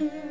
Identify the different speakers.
Speaker 1: Mm-hmm.